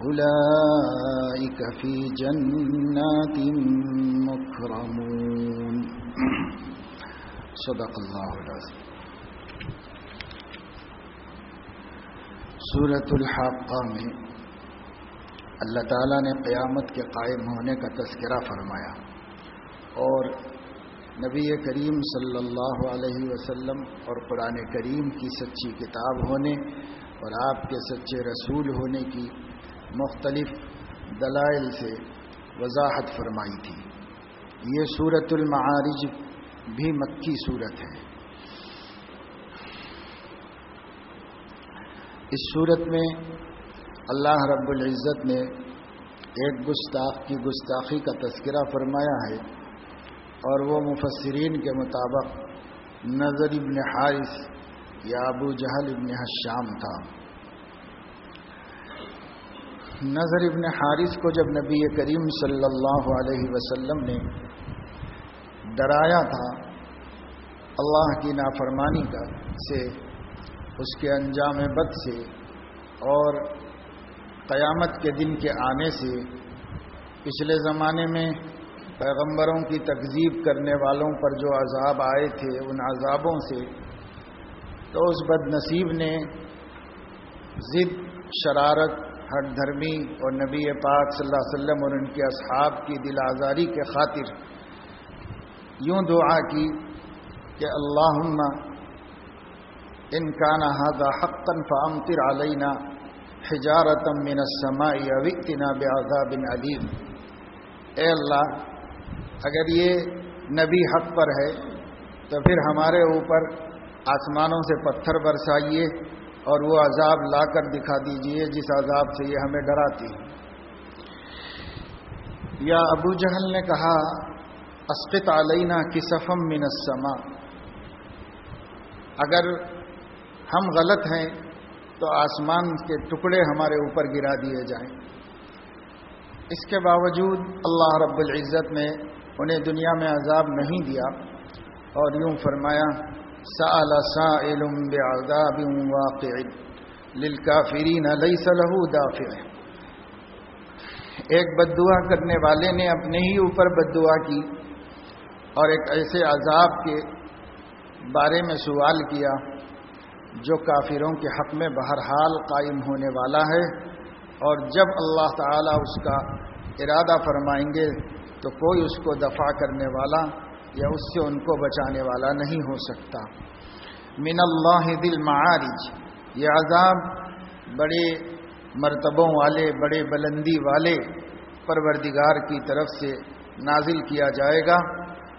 أولئك في جنات مكرمون. صدق الله العظيم. سورة الحاقہ میں اللہ تعالیٰ نے قیامت کے قائم ہونے کا تذکرہ فرمایا اور نبی کریم صلی اللہ علیہ وسلم اور قرآن کریم کی سچی کتاب ہونے اور آپ کے سچے رسول ہونے کی مختلف دلائل سے وضاحت فرمائی تھی۔ یہ صورت المعارج بھی مکی صورت ہے۔ اس صورت میں اللہ رب العزت نے ایک گستاخ کی گستاخی کا تذکرہ فرمایا ہے اور وہ مفسرین کے مطابق نظر ابن حارث یا ابو جہل ابن حشام تھا۔ نظر ابن حارث کو جب نبی کریم صلی اللہ علیہ وسلم نے ڈرایا تھا اللہ کی نافرمانی کا سے، اس کے انجام بد سے اور قیامت کے دن کے آنے سے، پچھلے زمانے میں پیغمبروں کی تکذیب کرنے والوں پر جو عذاب آئے تھے ان عذابوں سے، تو اس بد نصیب نے ضد، شرارت ہر دھرمی اور نبی پاک صلی اللہ علیہ وسلم اور ان کے اصحاب کی دل آزاری کے خاطر یوں دعا کی کہ اللہ ان کا نہ حقن فامطر علینا حجارتم من السماء اوقتنا بعذاب علیم۔ اے اللہ، اگر یہ نبی حق پر ہے، تو پھر ہمارے اوپر آسمانوں سے پتھر برسائیے۔ اور وہ عذاب لا کر دکھا دیجیے، جس عذاب سے یہ ہمیں ڈراتی ہے۔ یا ابو جہل نے کہا، اسقط علینا کسفم من السماء۔ اگر ہم غلط ہیں، تو آسمان کے ٹکڑے ہمارے اوپر گرا دیے جائیں۔ اس کے باوجود اللہ رب العزت نے انہیں دنیا میں عذاب نہیں دیا اور یوں فرمایا سأل سائل بعذاب واقع. للکافرین لیس له دافع. ایک بد دعا کرنے والے نے اپنے ہی اوپر بد دعا کی اور ایک ایسے عذاب کے بارے میں سوال کیا جو کافروں کے حق میں بہرحال قائم ہونے والا ہے اور جب اللہ تعالی اس کا ارادہ فرمائیں گے تو کوئی اس کو دفاع کرنے والا یا اس سے ان کو بچانے والا نہیں ہو سکتا۔ من اللہ دل معارج یہ عذاب بڑے مرتبوں والے، بڑے بلندی والے پروردگار کی طرف سے نازل کیا جائے گا،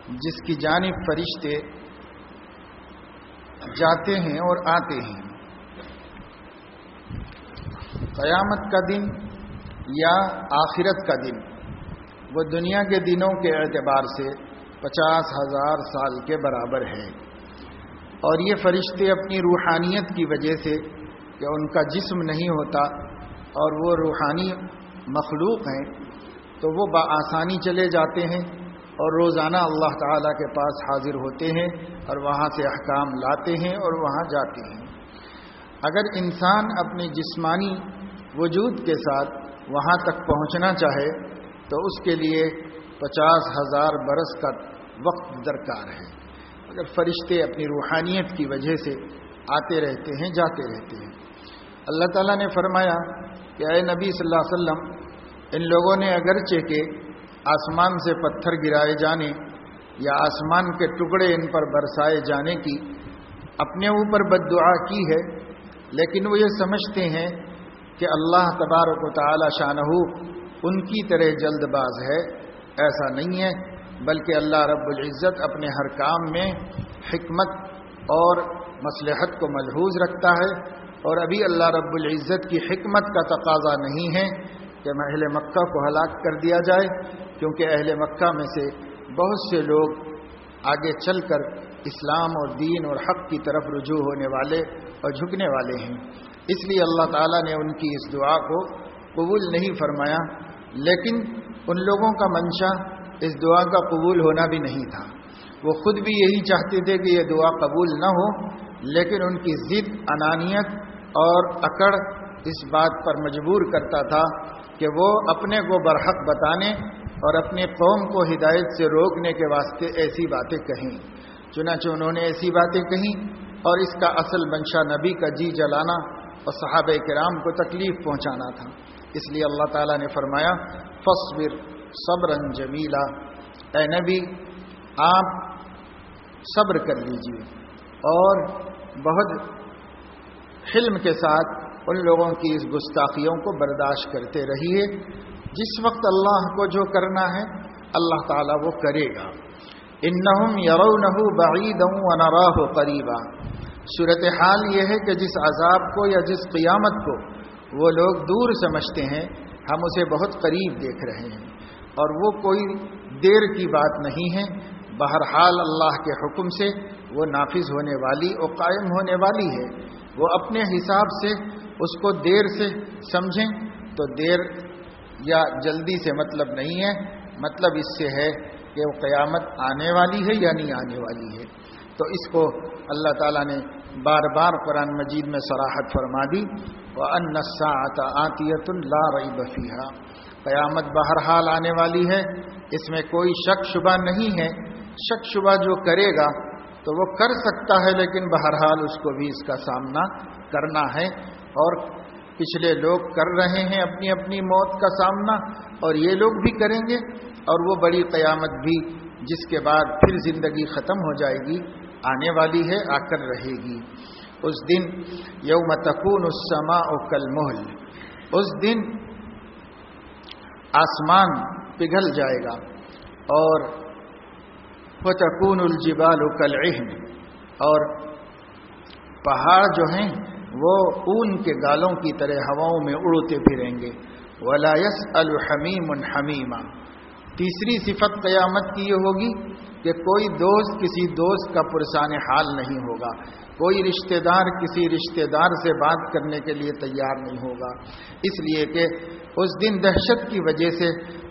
جس کی جانب فرشتے جاتے ہیں اور آتے ہیں۔ قیامت کا دن یا آخرت کا دن، وہ دنیا کے دنوں کے اعتبار سے پچاس ہزار سال کے برابر ہے اور یہ فرشتے اپنی روحانیت کی وجہ سے کہ ان کا جسم نہیں ہوتا اور وہ روحانی مخلوق ہیں، تو وہ بآسانی چلے جاتے ہیں اور روزانہ اللہ تعالیٰ کے پاس حاضر ہوتے ہیں اور وہاں سے احکام لاتے ہیں اور وہاں جاتے ہیں۔ اگر انسان اپنی جسمانی وجود کے ساتھ وہاں تک پہنچنا چاہے، تو اس کے لیے پچاس ہزار برس کا وقت درکار ہے اگر فرشتے اپنی روحانیت کی وجہ سے آتے رہتے ہیں، جاتے رہتے ہیں۔ اللہ تعالیٰ نے فرمایا کہ اے نبی صلی اللہ علیہ وسلم، ان لوگوں نے اگرچہ کے آسمان سے پتھر گرائے جانے یا آسمان کے ٹکڑے ان پر برسائے جانے کی اپنے اوپر بد دعا کی ہے، لیکن وہ یہ سمجھتے ہیں کہ اللہ تبارک و تعالی شاہ ان کی طرح جلد باز ہے۔ ایسا نہیں ہے۔ بلکہ اللہ رب العزت اپنے ہر کام میں حکمت اور مصلحت کو ملحوظ رکھتا ہے اور ابھی اللہ رب العزت کی حکمت کا تقاضا نہیں ہے کہ اہل مکہ کو ہلاک کر دیا جائے، کیونکہ اہل مکہ میں سے بہت سے لوگ آگے چل کر اسلام اور دین اور حق کی طرف رجوع ہونے والے اور جھکنے والے ہیں۔ اس لیے اللہ تعالیٰ نے ان کی اس دعا کو قبول نہیں فرمایا، لیکن ان لوگوں کا منشا اس دعا کا قبول ہونا بھی نہیں تھا۔ وہ خود بھی یہی چاہتے تھے کہ یہ دعا قبول نہ ہو، لیکن ان کی ضد، انانیت اور اکڑ اس بات پر مجبور کرتا تھا کہ وہ اپنے کو برحق بتانے اور اپنے قوم کو ہدایت سے روکنے کے واسطے ایسی باتیں کہیں۔ چنانچہ انہوں نے ایسی باتیں کہیں اور اس کا اصل منشا نبی کا جی جلانا اور صحابہ کرام کو تکلیف پہنچانا تھا۔ اس لیے اللہ تعالیٰ نے فرمایا فصبر صبر جمیلا۔ اے نبی، آپ صبر کر لیجیے اور بہت حلم کے ساتھ ان لوگوں کی اس گستاخیوں کو برداشت کرتے رہیے۔ جس وقت اللہ کو جو کرنا ہے، اللہ تعالیٰ وہ کرے گا۔ ان نہ بعید ہوں قریبا۔ صورت حال یہ ہے کہ جس عذاب کو یا جس قیامت کو وہ لوگ دور سمجھتے ہیں، ہم اسے بہت قریب دیکھ رہے ہیں۔ اور وہ کوئی دیر کی بات نہیں ہے۔ بہرحال اللہ کے حکم سے وہ نافذ ہونے والی اور قائم ہونے والی ہے۔ وہ اپنے حساب سے اس کو دیر سے سمجھیں تو دیر یا جلدی سے مطلب نہیں ہے۔ مطلب اس سے ہے کہ وہ قیامت آنے والی ہے یا نہیں آنے والی ہے۔ تو اس کو اللہ تعالیٰ نے بار بار قرآن مجید میں سراحت فرما دی۔ وہ انسا آتیت اللہ رئی بفیہ قیامت بہرحال آنے والی ہے، اس میں کوئی شک شبہ نہیں ہے۔ شک شبہ جو کرے گا تو وہ کر سکتا ہے، لیکن بہرحال اس کو بھی اس کا سامنا کرنا ہے۔ اور پچھلے لوگ کر رہے ہیں اپنی اپنی موت کا سامنا، اور یہ لوگ بھی کریں گے۔ اور وہ بڑی قیامت بھی جس کے بعد پھر زندگی ختم ہو جائے گی، آنے والی ہے، آ کر رہے گی۔ اس دن یوم تکون السما او کل محل اس دن آسمان پگھل جائے گا اور تکون الجبال کل اور پہاڑ جو ہیں وہ اون کے گالوں کی طرح ہواؤں میں اڑتے پھریں گے۔ ولایس الحمیم حمیمہ تیسری صفت قیامت کی یہ ہوگی کہ کوئی دوست کسی دوست کا پرسان حال نہیں ہوگا۔ کوئی رشتہ دار کسی رشتہ دار سے بات کرنے کے لیے تیار نہیں ہوگا۔ اس لیے کہ اس دن دہشت کی وجہ سے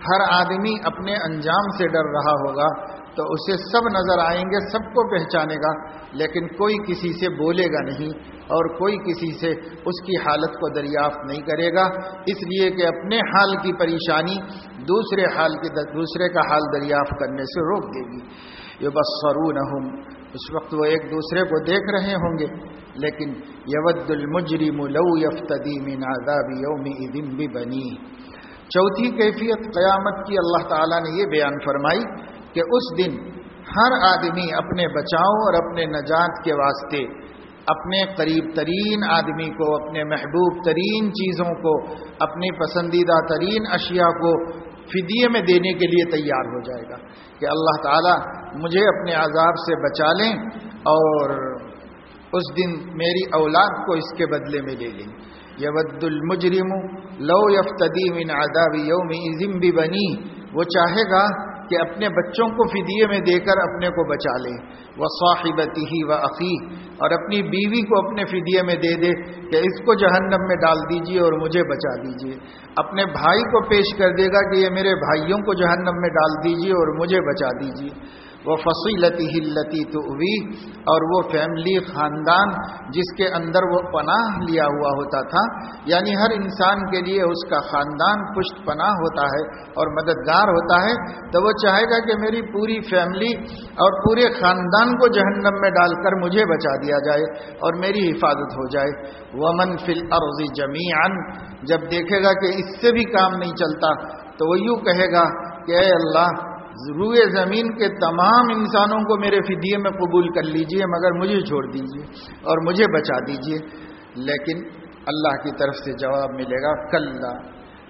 ہر آدمی اپنے انجام سے ڈر رہا ہوگا، تو اسے سب نظر آئیں گے، سب کو پہچانے گا، لیکن کوئی کسی سے بولے گا نہیں اور کوئی کسی سے اس کی حالت کو دریافت نہیں کرے گا۔ اس لیے کہ اپنے حال کی پریشانی دوسرے حال کی دوسرے کا حال دریافت کرنے سے روک دے گی۔ یہ بس اس وقت وہ ایک دوسرے کو دیکھ رہے ہوں گے، لیکن یود المجرم لو یفتدی من عذاب یوم بھی بنی چوتھی کیفیت قیامت کی اللہ تعالیٰ نے یہ بیان فرمائی کہ اس دن ہر آدمی اپنے بچاؤ اور اپنے نجات کے واسطے، اپنے قریب ترین آدمی کو، اپنے محبوب ترین چیزوں کو، اپنی پسندیدہ ترین اشیاء کو فدیے میں دینے کے لیے تیار ہو جائے گا کہ اللہ تعالیٰ مجھے اپنے عذاب سے بچا لیں اور اس دن میری اولاد کو اس کے بدلے میں لے لیں۔ یود المجرم لو یفتدی من عذاب یوم عظم بھی بنی وہ چاہے گا کہ اپنے بچوں کو فدیے میں دے کر اپنے کو بچا لے۔ وہ صاحبتی ہی و عقی اور اپنی بیوی کو اپنے فدیے میں دے دے کہ اس کو جہنم میں ڈال دیجیے اور مجھے بچا دیجیے۔ اپنے بھائی کو پیش کر دے گا کہ یہ میرے بھائیوں کو جہنم میں ڈال دیجیے اور مجھے بچا دیجیے۔ وہ فصیلتی ہلتی تو اور وہ فیملی خاندان جس کے اندر وہ پناہ لیا ہوا ہوتا تھا۔ یعنی ہر انسان کے لیے اس کا خاندان پشت پناہ ہوتا ہے اور مددگار ہوتا ہے۔ تو وہ چاہے گا کہ میری پوری فیملی اور پورے خاندان کو جہنم میں ڈال کر مجھے بچا دیا جائے اور میری حفاظت ہو جائے۔ وہ فل ارضی جمی جب دیکھے گا کہ اس سے بھی کام نہیں چلتا، تو وہ یوں کہے گا کہ اے اللہ روئے زمین کے تمام انسانوں کو میرے فدیے میں قبول کر لیجیے، مگر مجھے چھوڑ دیجیے اور مجھے بچا دیجیے۔ لیکن اللہ کی طرف سے جواب ملے گا کل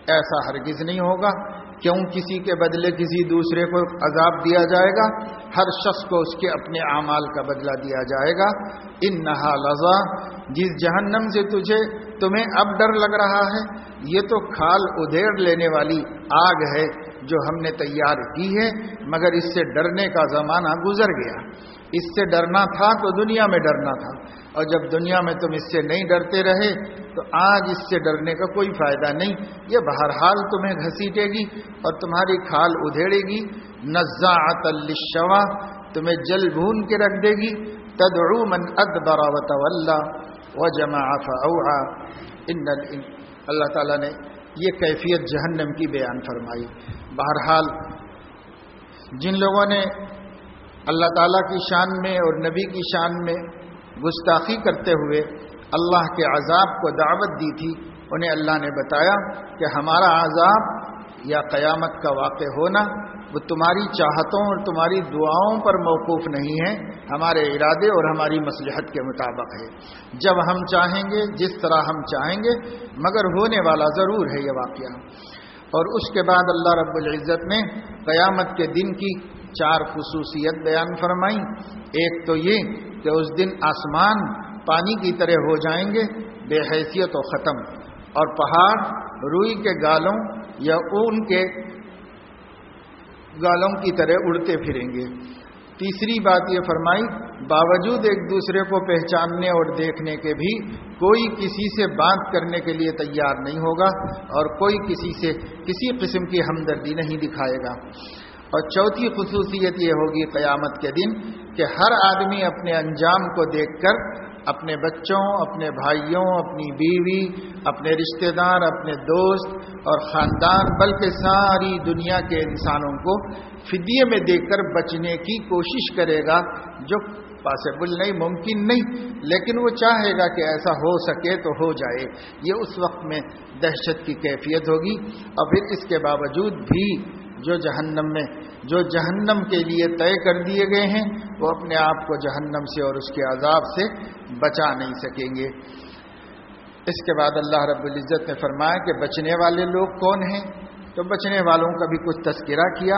ایسا ہرگز نہیں ہوگا۔ کیوں کسی کے بدلے کسی دوسرے کو عذاب دیا جائے گا؟ ہر شخص کو اس کے اپنے اعمال کا بدلہ دیا جائے گا۔ ان نہا لذا، جس جہنم سے تجھے، تمہیں اب ڈر لگ رہا ہے۔ یہ تو کھال ادھیڑ لینے والی آگ ہے۔ جو ہم نے تیار کی ہے، مگر اس سے ڈرنے کا زمانہ گزر گیا۔ اس سے ڈرنا تھا تو دنیا میں ڈرنا تھا۔ اور جب دنیا میں تم اس سے نہیں ڈرتے رہے، تو آج اس سے ڈرنے کا کوئی فائدہ نہیں۔ یہ بہرحال تمہیں گھسیٹے گی اور تمہاری کھال ادھیڑے گی۔ نزا الشوا تمہیں جل بھون کے رکھ دے گی۔ تدعو من ادبر و جمع ان اللہ تعالیٰ نے یہ کیفیت جہنم کی بیان فرمائی۔ بہرحال، جن لوگوں نے اللہ تعالیٰ کی شان میں اور نبی کی شان میں گستاخی کرتے ہوئے اللہ کے عذاب کو دعوت دی تھی، انہیں اللہ نے بتایا کہ ہمارا عذاب یا قیامت کا واقع ہونا وہ تمہاری چاہتوں اور تمہاری دعاؤں پر موقوف نہیں ہے ہمارے ارادے اور ہماری مصلحت کے مطابق ہے۔ جب ہم چاہیں گے، جس طرح ہم چاہیں گے، مگر ہونے والا ضرور ہے یہ واقعہ۔ اور اس کے بعد اللہ رب العزت نے قیامت کے دن کی چار خصوصیت بیان فرمائی۔ ایک تو یہ کہ اس دن آسمان پانی کی طرح ہو جائیں گے، بے حیثیت و ختم۔ اور پہاڑ روئی کے گالوں یا اون کے گالوں کی طرح اڑتے پھریں گے۔ تیسری بات یہ فرمائی، باوجود ایک دوسرے کو پہچاننے اور دیکھنے کے بھی کوئی کسی سے بات کرنے کے لیے تیار نہیں ہوگا اور کوئی کسی سے کسی قسم کی ہمدردی نہیں دکھائے گا۔ اور چوتھی خصوصیت یہ ہوگی قیامت کے دن کہ ہر آدمی اپنے انجام کو دیکھ کر اپنے بچوں، اپنے بھائیوں، اپنی بیوی، اپنے رشتہ دار، اپنے دوست اور خاندان، بلکہ ساری دنیا کے انسانوں کو فدیے میں دے کر بچنے کی کوشش کرے گا، جو پاسبل نہیں، ممکن نہیں، لیکن وہ چاہے گا کہ ایسا ہو سکے تو ہو جائے۔ یہ اس وقت میں دہشت کی کیفیت ہوگی۔ اور پھر اس کے باوجود بھی جو جہنم میں جو جہنم کے لیے طے کر دیے گئے ہیں، وہ اپنے آپ کو جہنم سے اور اس کے عذاب سے بچا نہیں سکیں گے۔ اس کے بعد اللہ رب العزت نے فرمایا کہ بچنے والے لوگ کون ہیں؟ تو بچنے والوں کا بھی کچھ تذکرہ کیا،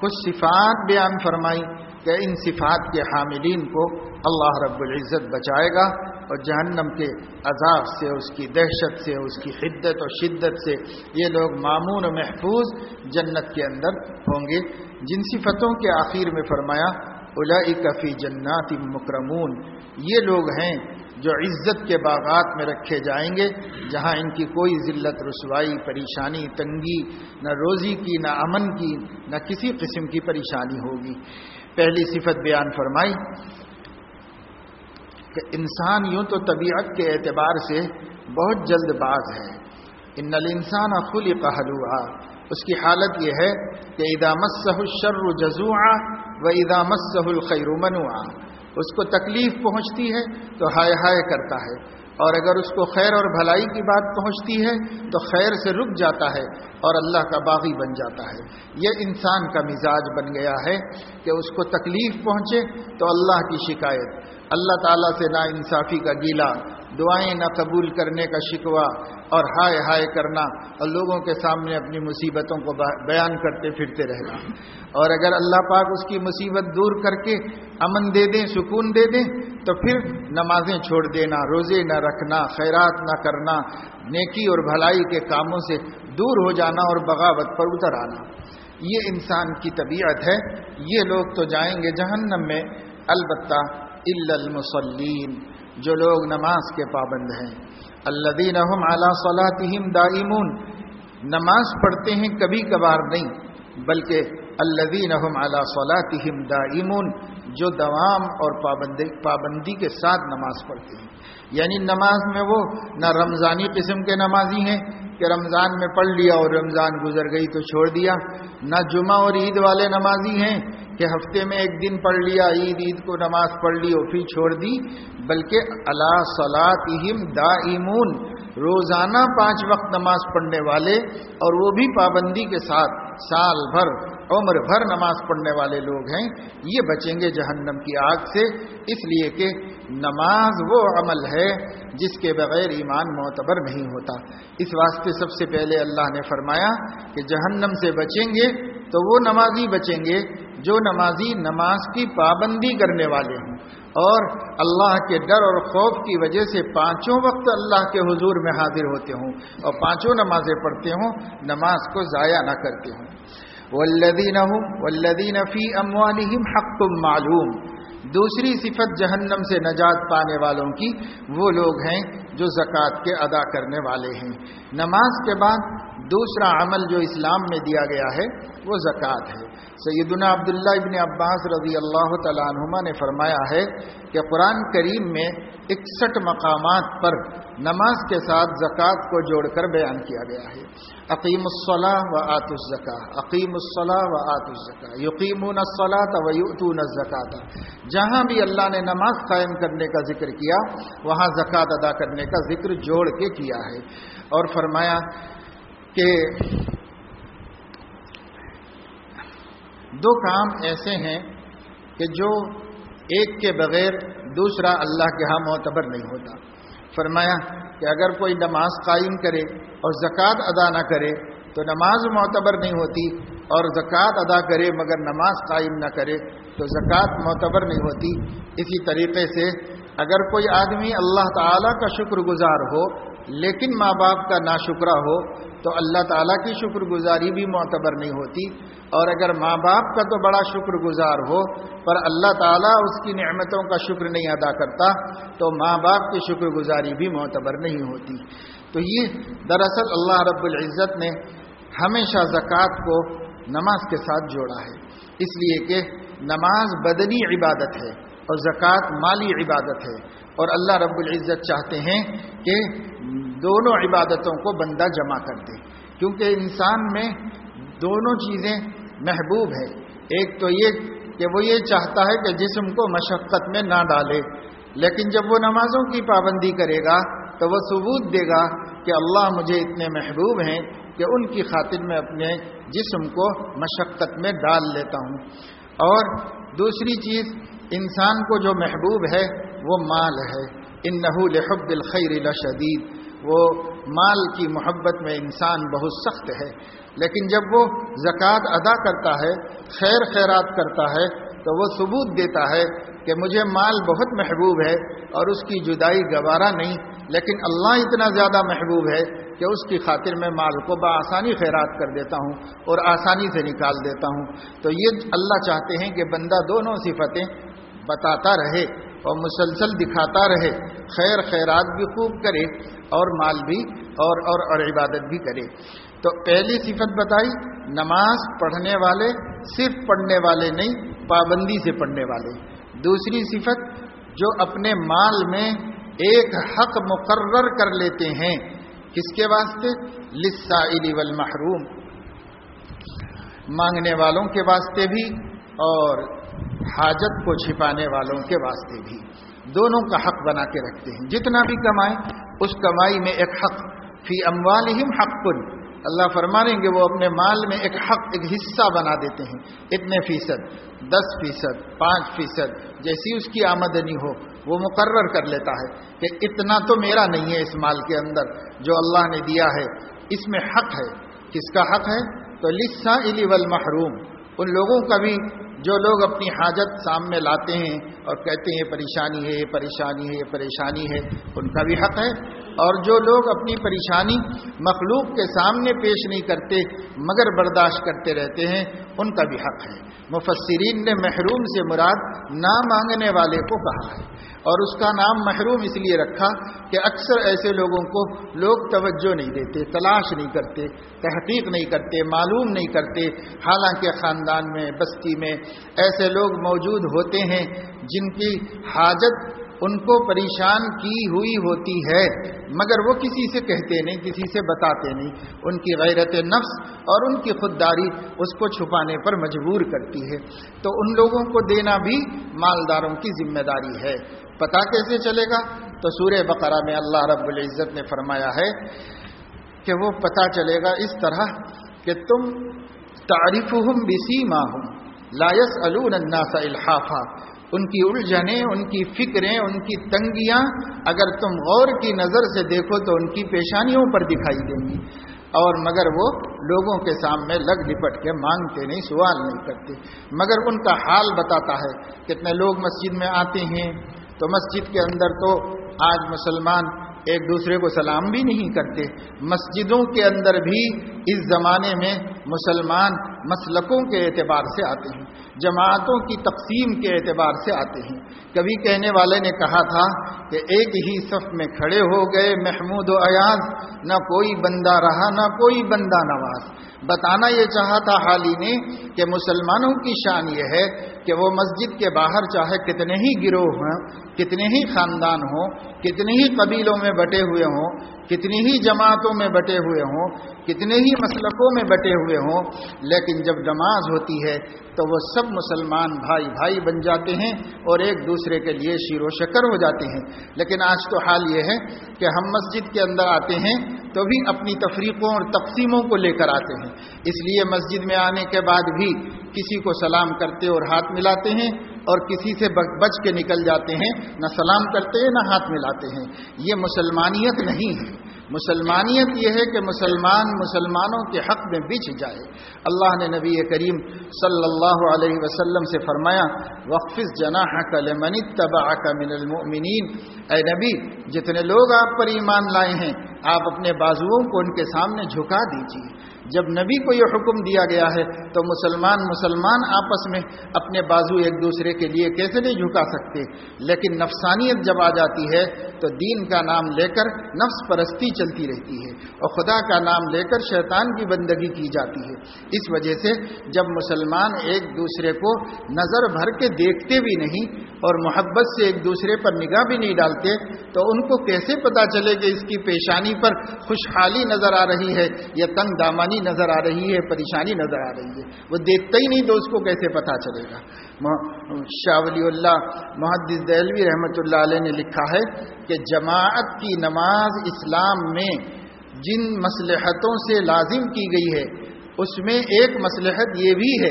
کچھ صفات بیان فرمائی۔ کہ ان صفات کے حاملین کو اللہ رب العزت بچائے گا اور جہنم کے عذاب سے، اس کی دہشت سے، اس کی حدت اور شدت سے یہ لوگ معمون و محفوظ جنت کے اندر ہوں گے۔ جن صفتوں کے آخر میں فرمایا کفی جنات مکرمون۔ یہ لوگ ہیں جو عزت کے باغات میں رکھے جائیں گے، جہاں ان کی کوئی ذلت، رسوائی، پریشانی، تنگی، نہ روزی کی، نہ امن کی، نہ کسی قسم کی پریشانی ہوگی۔ پہلی صفت بیان فرمائی کہ انسان یوں تو طبیعت کے اعتبار سے بہت جلد باز ہے۔ ان نل انسان اخلی اس کی حالت یہ ہے کہ ادامت سہ الشر جزوا و ادامت سہ الخیر منوا اس کو تکلیف پہنچتی ہے تو ہائے ہائے کرتا ہے۔ اور اگر اس کو خیر اور بھلائی کی بات پہنچتی ہے تو خیر سے رک جاتا ہے اور اللہ کا باغی بن جاتا ہے۔ یہ انسان کا مزاج بن گیا ہے کہ اس کو تکلیف پہنچے تو اللہ کی شکایت۔ اللہ تعالیٰ سے نا انصافی کا گیلا، دعائیں نہ قبول کرنے کا شکوہ اور ہائے ہائے کرنا اور لوگوں کے سامنے اپنی مصیبتوں کو بیان کرتے پھرتے رہنا۔ اور اگر اللہ پاک اس کی مصیبت دور کر کے امن دے دیں، سکون دے دیں تو پھر نمازیں چھوڑ دینا، روزے نہ رکھنا، خیرات نہ کرنا، نیکی اور بھلائی کے کاموں سے دور ہو جانا اور بغاوت پر اتر آنا۔ یہ انسان کی طبیعت ہے۔ یہ لوگ تو جائیں گے جہنم میں۔ البتہ المسلین جو لوگ نماز کے پابند ہیں۔ اللہ دین اعلیٰ صلاحم دائمون۔ نماز پڑھتے ہیں کبھی کبھار نہیں، بلکہ اللہ دین اعلیٰ صلاحم دائمون، جو دوام اور پابندی پابندی کے ساتھ نماز پڑھتے ہیں۔ یعنی نماز میں وہ نہ رمضانی قسم کے نمازی ہیں کہ رمضان میں پڑھ لیا اور رمضان گزر گئی تو چھوڑ دیا۔ نہ جمعہ اور عید والے نمازی ہیں کہ ہفتے میں ایک دن پڑھ لیا، عید عید کو نماز پڑھ لی اور پھر چھوڑ دی، بلکہ اللہ صلاحم دا امون روزانہ پانچ وقت نماز پڑھنے والے اور وہ بھی پابندی کے ساتھ سال بھر، عمر بھر نماز پڑھنے والے لوگ ہیں، یہ بچیں گے جہنم کی آگ سے۔ اس لیے کہ نماز وہ عمل ہے جس کے بغیر ایمان معتبر نہیں ہوتا۔ اس واسطے سب سے پہلے اللہ نے فرمایا کہ جہنم سے بچیں گے تو وہ نمازی بچیں گے جو نمازی نماز کی پابندی کرنے والے ہوں۔ اور اللہ کے ڈر اور خوف کی وجہ سے پانچوں وقت اللہ کے حضور میں حاضر ہوتے ہوں اور پانچوں نمازیں پڑھتے ہوں، نماز کو ضائع نہ کرتے ہوں۔ والذین هم والذین فی اموالہم حق معلوم۔ دوسری صفت جہنم سے نجات پانے والوں کی وہ لوگ ہیں جو زکوٰۃ کے ادا کرنے والے ہیں۔ نماز کے بعد دوسرا عمل جو اسلام میں دیا گیا ہے، وہ زکوٰۃ ہے۔ سیدنا عبداللہ ابن عباس رضی اللہ تعالیٰ عنہما نے فرمایا ہے کہ قرآن کریم میں اکسٹھ مقامات پر نماز کے ساتھ زکوٰۃ کو جوڑ کر بیان کیا گیا ہے۔ عقیم الصلاح و آت الزکا عقیم الصلاح و آت الزکا یقیمون الصلاۃ و یؤتون الزکات جہاں بھی اللہ نے نماز قائم کرنے کا ذکر کیا، وہاں زکوٰۃ ادا کرنے کا ذکر جوڑ کے کیا ہے۔ اور فرمایا کہ دو کام ایسے ہیں کہ جو ایک کے بغیر دوسرا اللہ کے ہاں معتبر نہیں ہوتا۔ فرمایا کہ اگر کوئی نماز قائم کرے اور زکوٰۃ ادا نہ کرے تو نماز معتبر نہیں ہوتی اور زکوٰۃ ادا کرے مگر نماز قائم نہ کرے تو زکوٰۃ معتبر نہیں ہوتی۔ اسی طریقے سے اگر کوئی آدمی اللہ تعالیٰ کا شکر گزار ہو، لیکن ماں باپ کا ناشکرہ ہو، تو اللہ تعالیٰ کی شکر گزاری بھی معتبر نہیں ہوتی۔ اور اگر ماں باپ کا تو بڑا شکر گزار ہو، پر اللہ تعالیٰ اس کی نعمتوں کا شکر نہیں ادا کرتا، تو ماں باپ کی شکر گزاری بھی معتبر نہیں ہوتی۔ تو یہ دراصل اللہ رب العزت نے ہمیشہ زکوٰۃ کو نماز کے ساتھ جوڑا ہے۔ اس لیے کہ نماز بدنی عبادت ہے۔ اور زکوٰۃ مالی عبادت ہے۔ اور اللہ رب العزت چاہتے ہیں کہ دونوں عبادتوں کو بندہ جمع کر دے۔ کیونکہ انسان میں دونوں چیزیں محبوب ہے ایک تو یہ کہ وہ یہ چاہتا ہے کہ جسم کو مشقت میں نہ ڈالے، لیکن جب وہ نمازوں کی پابندی کرے گا تو وہ ثبوت دے گا کہ اللہ مجھے اتنے محبوب ہیں کہ ان کی خاطر میں اپنے جسم کو مشقت میں ڈال لیتا ہوں۔ اور دوسری چیز انسان کو جو محبوب ہے وہ مال ہے۔ ان نحول حب الخیر شدید۔ وہ مال کی محبت میں انسان بہت سخت ہے۔ لیکن جب وہ زکوٰۃ ادا کرتا ہے، خیر خیرات کرتا ہے، تو وہ ثبوت دیتا ہے کہ مجھے مال بہت محبوب ہے اور اس کی جدائی گوارا نہیں، لیکن اللہ اتنا زیادہ محبوب ہے کہ اس کی خاطر میں مال کو بآسانی خیرات کر دیتا ہوں اور آسانی سے نکال دیتا ہوں۔ تو یہ اللہ چاہتے ہیں کہ بندہ دونوں صفتیں بتاتا رہے اور مسلسل دکھاتا رہے، خیر خیرات بھی خوب کرے اور مال بھی اور اور اور عبادت بھی کرے۔ تو پہلی صفت بتائی، نماز پڑھنے والے صرف پڑھنے والے نہیں، پابندی سے پڑھنے والے۔ دوسری صفت، جو اپنے مال میں ایک حق مقرر کر لیتے ہیں، کس کے واسطے؟ لسا والمحروم۔ مانگنے والوں کے واسطے بھی اور حاجت کو چھپانے والوں کے واسطے بھی۔ دونوں کا حق بنا کے رکھتے ہیں۔ جتنا بھی کمائیں، اس کمائی میں ایک حق۔ فی اموالہم حق۔ پن اللہ فرمانیں گے، وہ اپنے مال میں ایک حق، ایک حصہ بنا دیتے ہیں۔ اتنے فیصد، دس فیصد، پانچ فیصد، جیسی اس کی آمدنی ہو، وہ مقرر کر لیتا ہے کہ اتنا تو میرا نہیں ہے اس مال کے اندر، جو اللہ نے دیا ہے۔ اس میں حق ہے۔ کس کا حق ہے؟ تو لسا علی محروم ان لوگوں کا بھی جو لوگ اپنی حاجت سامنے لاتے ہیں اور کہتے ہیں پریشانی ہے، یہ پریشانی ہے، یہ پریشانی ہے، ان کا بھی حق ہے۔ اور جو لوگ اپنی پریشانی مخلوق کے سامنے پیش نہیں کرتے، مگر برداشت کرتے رہتے ہیں، ان کا بھی حق ہے۔ مفسرین نے محروم سے مراد نہ مانگنے والے کو کہا ہے۔ اور اس کا نام محروم اس لیے رکھا کہ اکثر ایسے لوگوں کو لوگ توجہ نہیں دیتے، تلاش نہیں کرتے، تحقیق نہیں کرتے، معلوم نہیں کرتے۔ حالانکہ خاندان میں، بستی میں ایسے لوگ موجود ہوتے ہیں جن کی حاجت ان کو پریشان کی ہوئی ہوتی ہے، مگر وہ کسی سے کہتے نہیں، کسی سے بتاتے نہیں۔ ان کی غیرت نفس اور ان کی خودداری اس کو چھپانے پر مجبور کرتی ہے۔ تو ان لوگوں کو دینا بھی مالداروں کی ذمہ داری ہے۔ پتا کیسے چلے گا؟ تو سورہ بقرہ میں اللہ رب العزت نے فرمایا ہے کہ وہ پتا چلے گا اس طرح کہ تم تعریف ہوں بسی ماں ہوں لایس الناس الحافہ ان کی الجھنیں، ان کی فکریں، ان کی تنگیاں اگر تم غور کی نظر سے دیکھو تو ان کی پیشانیوں پر دکھائی دیں گی۔ اور مگر وہ لوگوں کے سامنے لگ لپٹ کے مانگتے نہیں، سوال نہیں کرتے۔ مگر ان کا حال بتاتا ہے کتنے لوگ مسجد میں آتے ہیں تو مسجد کے اندر تو آج مسلمان ایک دوسرے کو سلام بھی نہیں کرتے۔ مسجدوں کے اندر بھی اس زمانے میں مسلمان مسلکوں کے اعتبار سے آتے ہیں، جماعتوں کی تقسیم کے اعتبار سے آتے ہیں۔ کبھی کہنے والے نے کہا تھا کہ ایک ہی صف میں کھڑے ہو گئے محمود و ایاز، نہ کوئی بندہ رہا، نہ کوئی بندہ نواز۔ بتانا یہ چاہا تھا حال ہی نے کہ مسلمانوں کی شان یہ ہے کہ وہ مسجد کے باہر چاہے کتنے ہی گروہ ہوں، کتنے ہی خاندان ہوں، کتنے ہی قبیلوں میں بٹے ہوئے ہوں، کتنی ہی جماعتوں میں بٹے ہوئے ہوں، کتنے ہی مسلقوں میں بٹے ہوئے ہوں، لیکن جب نماز ہوتی ہے تو وہ سب مسلمان بھائی بھائی بن جاتے ہیں اور ایک دوسرے کے لیے شیر و شکر ہو جاتے ہیں۔ لیکن آج تو حال یہ ہے کہ ہم مسجد کے اندر آتے ہیں تو بھی اپنی تفریقوں اور تقسیموں کو لے کر آتے ہیں۔ اس لیے مسجد میں آنے کے بعد بھی کسی کو سلام کرتے اور ہاتھ ملاتے ہیں اور کسی سے بچ کے نکل جاتے ہیں، نہ سلام کرتے ہیں، نہ ہاتھ ملاتے ہیں۔ یہ مسلمانیت نہیں ہے۔ مسلمانیت یہ ہے کہ مسلمان مسلمانوں کے حق میں بچ جائے۔ اللہ نے نبی کریم صلی اللہ علیہ وسلم سے فرمایا وقف جناح کا لمن تبا کا من المؤمنین اے نبی، جتنے لوگ آپ پر ایمان لائے ہیں آپ اپنے بازوؤں کو ان کے سامنے جھکا دیجیے۔ جب نبی کو یہ حکم دیا گیا ہے تو مسلمان مسلمان آپس میں اپنے بازو ایک دوسرے کے لیے کیسے نہیں جھکا سکتے؟ لیکن نفسانیت جب آ جاتی ہے تو دین کا نام لے کر نفس پرستی چلتی رہتی ہے اور خدا کا نام لے کر شیطان کی بندگی کی جاتی ہے۔ اس وجہ سے جب مسلمان ایک دوسرے کو نظر بھر کے دیکھتے بھی نہیں اور محبت سے ایک دوسرے پر نگاہ بھی نہیں ڈالتے تو ان کو کیسے پتا چلے کہ اس کی پیشانی پر خوشحالی نظر آ رہی ہے یا تنگ دامانی نظر آ رہی ہے، پریشانی نظر آ رہی ہے، وہ دیکھتا ہی نہیں تو اس کو کیسے پتا چلے گا؟ شاہ ولی اللہ محدث دہلوی رحمۃ اللہ علیہ نے لکھا ہے کہ جماعت کی نماز اسلام میں جن مسلحتوں سے لازم کی گئی ہے، اس میں ایک مسلحت یہ بھی ہے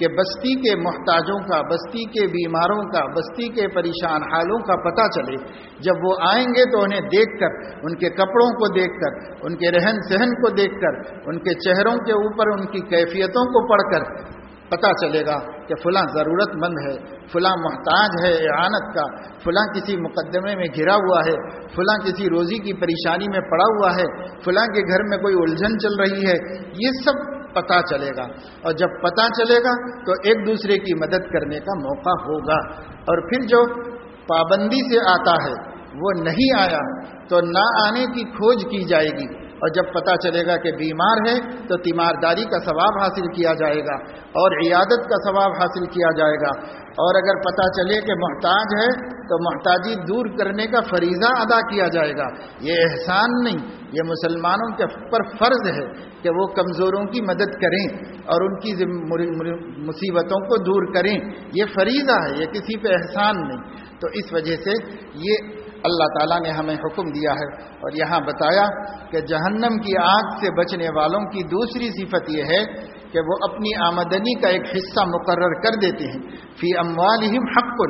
کہ بستی کے محتاجوں کا، بستی کے بیماروں کا، بستی کے پریشان حالوں کا پتہ چلے۔ جب وہ آئیں گے تو انہیں دیکھ کر، ان کے کپڑوں کو دیکھ کر، ان کے رہن سہن کو دیکھ کر، ان کے چہروں کے اوپر ان کی کیفیتوں کو پڑھ کر پتہ چلے گا کہ فلاں ضرورت مند ہے، فلاں محتاج ہے اعانت کا، فلاں کسی مقدمے میں گھرا ہوا ہے، فلاں کسی روزی کی پریشانی میں پڑا ہوا ہے، فلاں کے گھر میں کوئی الجھن چل رہی ہے۔ یہ سب پتا چلے گا۔ اور جب پتا چلے گا تو ایک دوسرے کی مدد کرنے کا موقع ہوگا۔ اور پھر جو پابندی سے آتا ہے، وہ نہیں آیا، تو نہ آنے کی کھوج کی جائے گی۔ اور جب پتہ چلے گا کہ بیمار ہے تو تیمارداری کا ثواب حاصل کیا جائے گا اور عیادت کا ثواب حاصل کیا جائے گا اور اگر پتہ چلے کہ محتاج ہے تو محتاجی دور کرنے کا فریضہ ادا کیا جائے گا۔ یہ احسان نہیں، یہ مسلمانوں کے پر فرض ہے کہ وہ کمزوروں کی مدد کریں اور ان کی مصیبتوں کو دور کریں۔ یہ فریضہ ہے، یہ کسی پہ احسان نہیں۔ تو اس وجہ سے یہ اللہ تعالیٰ نے ہمیں حکم دیا ہے اور یہاں بتایا کہ جہنم کی آگ سے بچنے والوں کی دوسری صفت یہ ہے کہ وہ اپنی آمدنی کا ایک حصہ مقرر کر دیتے ہیں۔ فی اموالہم حق،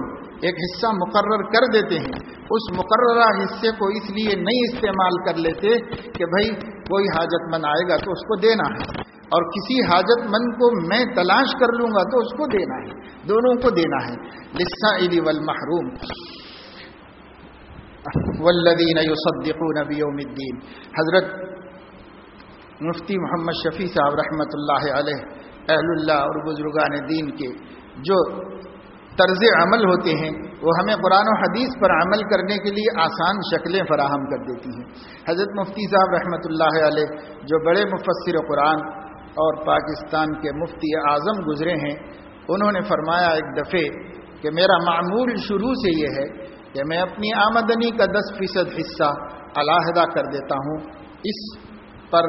ایک حصہ مقرر کر دیتے ہیں۔ اس مقررہ حصے کو اس لیے نہیں استعمال کر لیتے کہ بھائی کوئی حاجت مند آئے گا تو اس کو دینا ہے۔ اور کسی حاجت مند کو میں تلاش کر لوں گا تو اس کو دینا ہے۔ دونوں کو دینا ہے۔ لسا علی والمحروم والذین یصدقون بیوم الدین۔ حضرت مفتی محمد شفیع صاحب رحمۃ اللہ علیہ، اہل اللہ اور بزرگان دین کے جو طرز عمل ہوتے ہیں، وہ ہمیں قرآن و حدیث پر عمل کرنے کے لیے آسان شکلیں فراہم کر دیتی ہیں۔ حضرت مفتی صاحب رحمۃ اللہ علیہ، جو بڑے مفسر قرآن اور پاکستان کے مفتی اعظم گزرے ہیں، انہوں نے فرمایا ایک دفعہ کہ میرا معمول شروع سے یہ ہے کہ میں اپنی آمدنی کا دس فیصد حصہ علیحدہ کر دیتا ہوں۔ اس پر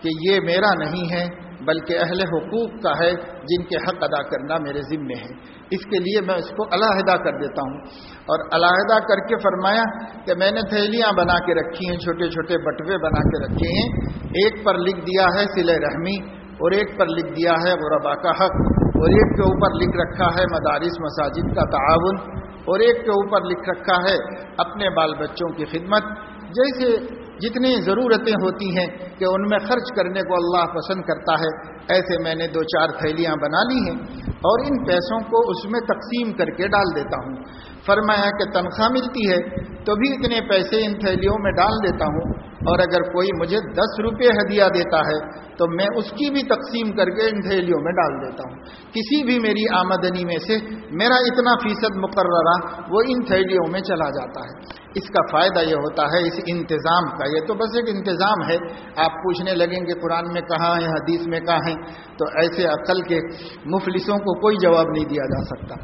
کہ یہ میرا نہیں ہے، بلکہ اہل حقوق کا ہے، جن کے حق ادا کرنا میرے ذمے ہے۔ اس کے لیے میں اس کو علیحدہ کر دیتا ہوں۔ اور علیحدہ کر کے فرمایا کہ میں نے تھیلیاں بنا کے رکھی ہیں، چھوٹے چھوٹے بٹوے بنا کے رکھے ہیں۔ ایک پر لکھ دیا ہے سل رحمی، اور ایک پر لکھ دیا ہے غربا کا حق۔ اور ایک کے اوپر لکھ رکھا ہے مدارس مساجد کا تعاون۔ اور ایک کے اوپر لکھ رکھا ہے اپنے بال بچوں کی خدمت۔ جیسے جتنی ضرورتیں ہوتی ہیں کہ ان میں خرچ کرنے کو اللہ پسند کرتا ہے، ایسے میں نے دو چار تھیلیاں بنا لی ہیں اور ان پیسوں کو اس میں تقسیم کر کے ڈال دیتا ہوں۔ فرمایا کہ تنخواہ ملتی ہے تو بھی اتنے پیسے ان تھیلیوں میں ڈال دیتا ہوں اور اگر کوئی مجھے دس روپے ہدیہ دیتا ہے تو میں اس کی بھی تقسیم کر کے ان تھیلیوں میں ڈال دیتا ہوں۔ کسی بھی میری آمدنی میں سے میرا اتنا فیصد مقررہ وہ ان تھیلیوں میں چلا جاتا ہے۔ اس کا فائدہ یہ ہوتا ہے، اس انتظام کا، یہ تو بس ایک انتظام ہے۔ آپ پوچھنے لگیں گے قرآن میں کہاں ہیں، حدیث میں کہاں ہیں؟ تو ایسے عقل کے مفلسوں کو کوئی جواب نہیں دیا جا سکتا۔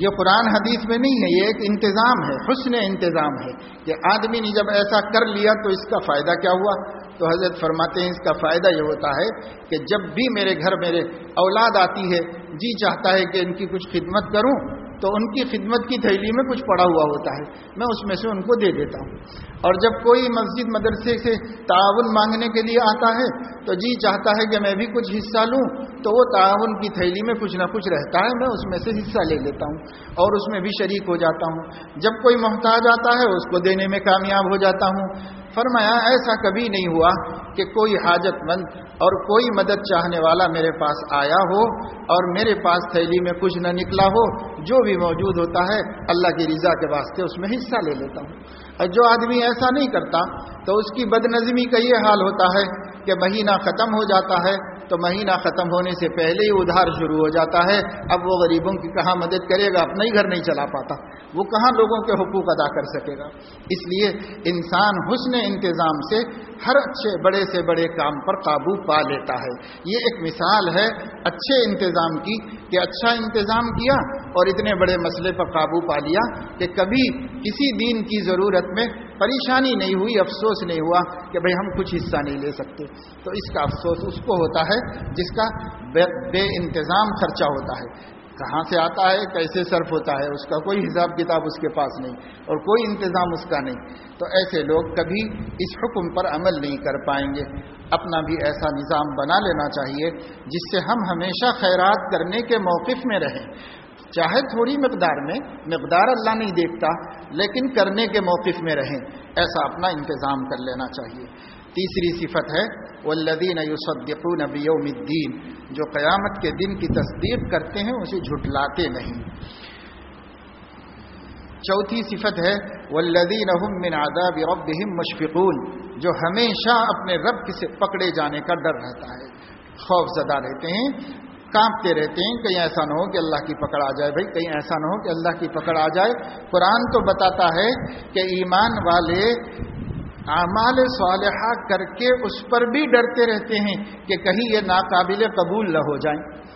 یہ قرآن حدیث میں نہیں ہے، یہ ایک انتظام ہے، حسن انتظام ہے کہ آدمی نے جب ایسا کر لیا تو اس کا فائدہ کیا ہوا؟ تو حضرت فرماتے ہیں اس کا فائدہ یہ ہوتا ہے کہ جب بھی میرے گھر میرے اولاد آتی ہے جی چاہتا ہے کہ ان کی کچھ خدمت کروں تو ان کی خدمت کی تھیلی میں کچھ پڑا ہوا ہوتا ہے۔ میں اس میں سے ان کو دے دیتا ہوں۔ اور جب کوئی مسجد مدرسے سے تعاون مانگنے کے لیے آتا ہے تو جی چاہتا ہے کہ میں بھی کچھ حصہ لوں، تو وہ تعاون کی تھیلی میں کچھ نہ کچھ رہتا ہے، میں اس میں سے حصہ لے لیتا ہوں۔ اور اس میں بھی شریک ہو جاتا ہوں۔ جب کوئی محتاج آتا ہے، اس کو دینے میں کامیاب ہو جاتا ہوں۔ فرمایا، ایسا کبھی نہیں ہوا کہ کوئی حاجت مند اور کوئی مدد چاہنے والا میرے پاس آیا ہو اور میرے پاس تھیلی میں کچھ نہ نکلا ہو، جو بھی موجود ہوتا ہے، اللہ کی رضا کے واسطے اس میں حصہ لے لیتا ہوں۔ اور جو آدمی ایسا نہیں کرتا، تو اس کی بد نظمی کا یہ حال ہوتا ہے کہ مہینہ ختم ہو جاتا ہے تو مہینہ ختم ہونے سے پہلے ہی ادھار شروع ہو جاتا ہے۔ اب وہ غریبوں کی کہاں مدد کرے گا؟ اپنا ہی گھر نہیں چلا پاتا۔ وہ کہاں لوگوں کے حقوق ادا کر سکے گا؟ اس لیے انسان حسن انتظام سے ہر اچھے بڑے سے بڑے کام پر قابو پا لیتا ہے۔ یہ ایک مثال ہے اچھے انتظام کی کہ اچھا انتظام کیا اور اتنے بڑے مسئلے پر قابو پا لیا کہ کبھی کسی دین کی ضرورت میں پریشانی نہیں ہوئی، افسوس نہیں ہوا کہ بھئی ہم کچھ حصہ نہیں لے سکتے۔ تو اس کا افسوس اس کو ہوتا ہے جس کا بے انتظام خرچہ ہوتا ہے۔ کہاں سے آتا ہے، کیسے صرف ہوتا ہے، اس کا کوئی حساب کتاب اس کے پاس نہیں اور کوئی انتظام اس کا نہیں۔ تو ایسے لوگ کبھی اس حکم پر عمل نہیں کر پائیں گے۔ اپنا بھی ایسا نظام بنا لینا چاہیے جس سے ہم ہمیشہ خیرات کرنے کے موقف میں رہیں۔ چاہے تھوڑی مقدار میں، مقدار اللہ نہیں دیکھتا، لیکن کرنے کے موقف میں رہیں۔ ایسا اپنا انتظام کر لینا چاہیے۔ تیسری صفت ہے والذین یصدقون بیوم الدین جو قیامت کے دن کی تصدیق کرتے ہیں، اسے جھٹلاتے نہیں۔ چوتھی صفت ہے والذین هم من عذاب ربهم مشفقون۔ جو ہمیشہ اپنے رب سے پکڑے جانے کا ڈر رہتا ہے۔ خوف زدہ رہتے ہیں۔ کانپتے رہتے ہیں، کہیں ایسا نہ ہو کہ اللہ کی پکڑ آ جائے بھائی، کہیں ایسا نہ ہو کہ اللہ کی پکڑ آ جائے۔ قرآن تو بتاتا ہے کہ ایمان والے اعمال صالحہ کر کے اس پر بھی ڈرتے رہتے ہیں کہ کہیں یہ ناقابل قبول نہ ہو جائیں۔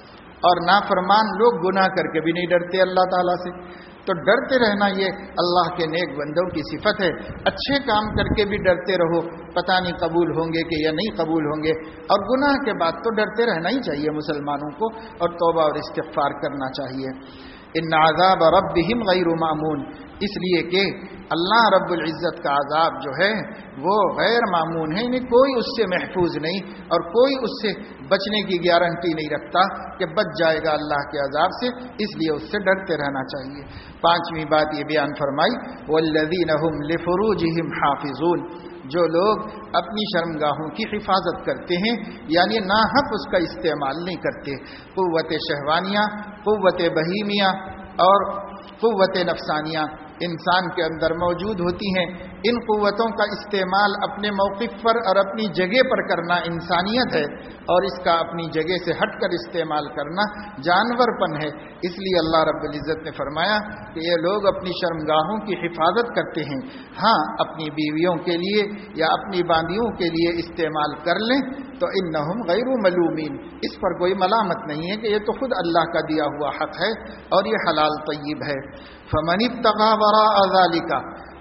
اور نافرمان لوگ گناہ کر کے بھی نہیں ڈرتے اللہ تعالیٰ سے۔ تو ڈرتے رہنا یہ اللہ کے نیک بندوں کی صفت ہے۔ اچھے کام کر کے بھی ڈرتے رہو۔ پتہ نہیں قبول ہوں گے کہ یا نہیں قبول ہوں گے۔ اور گناہ کے بعد تو ڈرتے رہنا ہی چاہیے مسلمانوں کو اور توبہ اور استغفار کرنا چاہیے۔ ان عذاب رب غیر معمون۔ اس لیے کہ اللہ رب العزت کا عذاب جو ہے وہ غیر معمون ہے یعنی کوئی اس سے محفوظ نہیں اور کوئی اس سے بچنے کی گارنٹی نہیں رکھتا کہ بچ جائے گا اللہ کے عذاب سے، اس لیے اس سے ڈرتے رہنا چاہیے۔ پانچویں بات یہ بیان فرمائی وہ لدین لفروج حافظون۔ جو لوگ اپنی شرمگاہوں کی حفاظت کرتے ہیں یعنی ناحق اس کا استعمال نہیں کرتے۔ قوت شہوانیاں قوت بہیمیاں اور قوت نفسانیہ انسان کے اندر موجود ہوتی ہیں۔ ان قوتوں کا استعمال اپنے موقف پر اور اپنی جگہ پر کرنا انسانیت ہے اور اس کا اپنی جگہ سے ہٹ کر استعمال کرنا جانور پن ہے۔ اس لیے اللہ رب العزت نے فرمایا کہ یہ لوگ اپنی شرمگاہوں کی حفاظت کرتے ہیں۔ ہاں اپنی بیویوں کے لیے یا اپنی باندیوں کے لیے استعمال کر لیں تو ان نہ غیر ملومین۔ اس پر کوئی ملامت نہیں ہے کہ یہ تو خود اللہ کا دیا ہوا حق ہے اور یہ حلال طیب ہے۔ فمنی تغاورا ازالی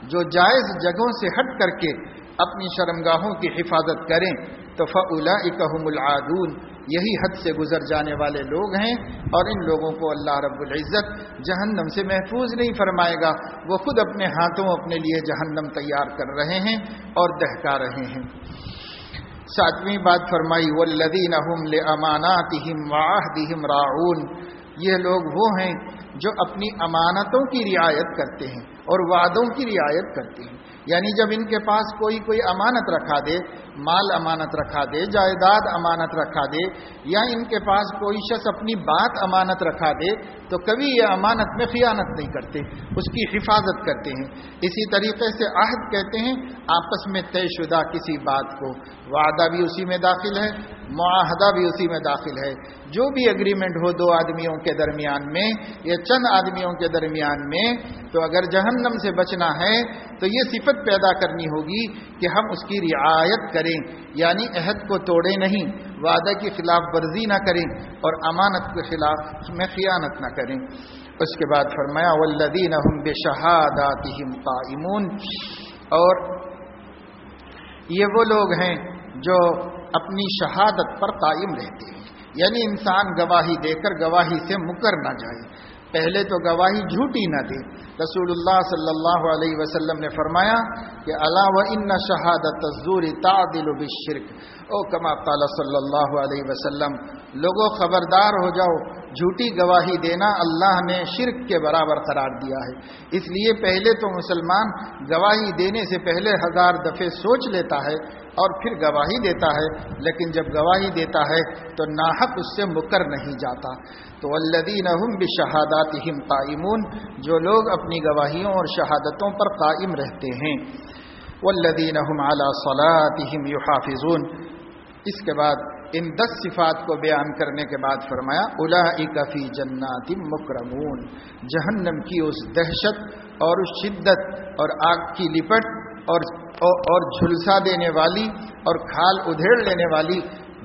جو جائز جگہوں سے ہٹ کر کے اپنی شرمگاہوں کی حفاظت کریں، تو فلا اکم العادون۔ یہی حد سے گزر جانے والے لوگ ہیں اور ان لوگوں کو اللہ رب العزت جہنم سے محفوظ نہیں فرمائے گا۔ وہ خود اپنے ہاتھوں اپنے لیے جہنم تیار کر رہے ہیں اور دہکا رہے ہیں۔ ساتویں بات فرمائی ولدین امانات راعون۔ یہ لوگ وہ ہیں جو اپنی امانتوں کی رعایت کرتے ہیں۔ اور وعدوں کی رعایت کرتے ہیں۔ یعنی جب ان کے پاس کوئی کوئی امانت رکھا دے مال امانت رکھا دے، جائیداد امانت رکھا دے، یا ان کے پاس کوئی شخص اپنی بات امانت رکھا دے، تو کبھی یہ امانت میں خیانت نہیں کرتے، اس کی حفاظت کرتے ہیں۔ اسی طریقے سے عہد کہتے ہیں، آپس میں طے شدہ کسی بات کو۔ وعدہ بھی اسی میں داخل ہے، معاہدہ بھی اسی میں داخل ہے۔ جو بھی اگریمنٹ ہو دو آدمیوں کے درمیان میں یا چند آدمیوں کے درمیان میں، تو اگر جہنم سے بچنا ہے، تو یہ صفت پیدا کرنی ہوگی کہ ہم اس کی رعایت کریں۔ یعنی عہد کو توڑیں نہیں، وعدہ کی خلاف ورزی نہ کریں اور امانت کے خلاف میں خیانت نہ کریں۔ اس کے بعد فرمایا ولدین بے شہادات قائمون۔ اور یہ وہ لوگ ہیں جو اپنی شہادت پر قائم رہتے ہیں۔ یعنی انسان گواہی دے کر گواہی سے مکر نہ جائے۔ پہلے تو گواہی جھوٹی نہ دے رسول اللہ صلی اللہ علیہ وسلم نے فرمایا کہ اللہ و ان شہادت تعدل بالشرک۔ او کما تعالی صلی اللہ علیہ وسلم لوگوں خبردار ہو جاؤ، جھوٹی گواہی دینا اللہ نے شرک کے برابر قرار دیا ہے۔ اس لیے پہلے تو مسلمان گواہی دینے سے پہلے ہزار دفعے سوچ لیتا ہے اور پھر گواہی دیتا ہے، لیکن جب گواہی دیتا ہے تو ناحق اس سے مکر نہیں جاتا۔ تو الدین بھی شہادات قائمون، جو لوگ اپنی گواہیوں اور شہادتوں پر قائم رہتے ہیں۔ والذین هم على صلاتهم يحافظون اس کے بعد ان دس صفات کو بیان کرنے کے بعد فرمایا الا فی جنات مکرمون۔ جہنم کی اس دہشت اور اس شدت اور آگ کی لپٹ اور اور جھلسا دینے والی اور کھال ادھیڑ لینے والی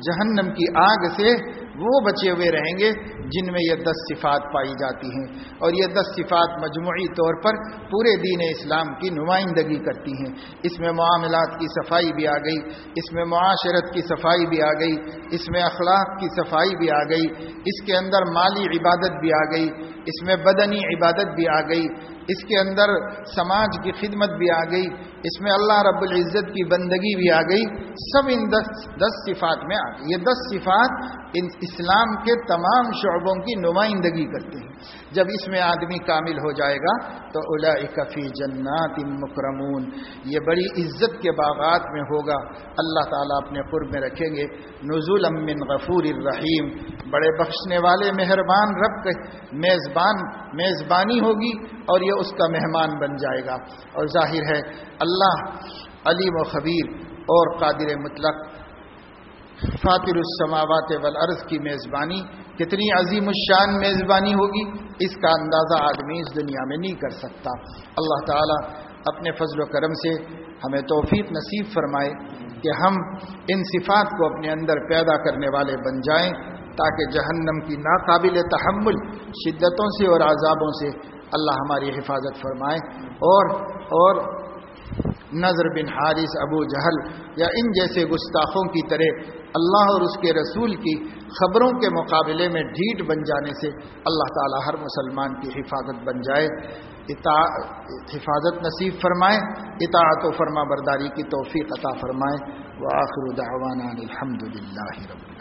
جہنم کی آگ سے وہ بچے ہوئے رہیں گے جن میں یہ دس صفات پائی جاتی ہیں اور یہ دس صفات مجموعی طور پر پورے دین اسلام کی نمائندگی کرتی ہیں۔ اس میں معاملات کی صفائی بھی آ گئی، اس میں معاشرت کی صفائی بھی آ گئی، اس میں اخلاق کی صفائی بھی آ گئی، اس کے اندر مالی عبادت بھی آ گئی، اس میں بدنی عبادت بھی آ گئی۔ اس کے اندر سماج کی خدمت بھی آ گئی، اس میں اللہ رب العزت کی بندگی بھی آ گئی، سب ان دس دس صفات میں آ گئی۔ یہ دس صفات ان اسلام کے تمام شعبوں کی نمائندگی کرتے ہیں۔ جب اس میں آدمی کامل ہو جائے گا تو اولا کفی جنات مکرمون، یہ بڑی عزت کے باغات میں ہوگا۔ اللہ تعالیٰ اپنے قرب میں رکھیں گے۔ نزول امن غفور الرحیم، بڑے بخشنے والے، مہربان رب کے، میزبان، میزبانی ہوگی اور یہ اس کا مہمان بن جائے گا۔ اور ظاہر ہے، اللہ علیم و خبیر اور قادر مطلق فاتر السماوات والارض کی میزبانی، کتنی عظیم الشان میزبانی ہوگی، اس کا اندازہ آدمی اس دنیا میں نہیں کر سکتا۔ اللہ تعالیٰ اپنے فضل و کرم سے ہمیں توفیق نصیب فرمائے کہ ہم ان صفات کو اپنے اندر پیدا کرنے والے بن جائیں، تاکہ جہنم کی ناقابل تحمل، شدتوں سے اور عذابوں سے اللہ ہماری حفاظت فرمائے اور اور نظر بن حارث، ابو جہل یا ان جیسے گستاخوں کی طرح اللہ اور اس کے رسول کی خبروں کے مقابلے میں ڈھیٹ بن جانے سے اللہ تعالی ہر مسلمان کی حفاظت بن جائے حفاظت نصیب فرمائے، اطاعت و فرما برداری کی توفیق عطا فرمائے۔ وہ دعوانا الحمد للہ رب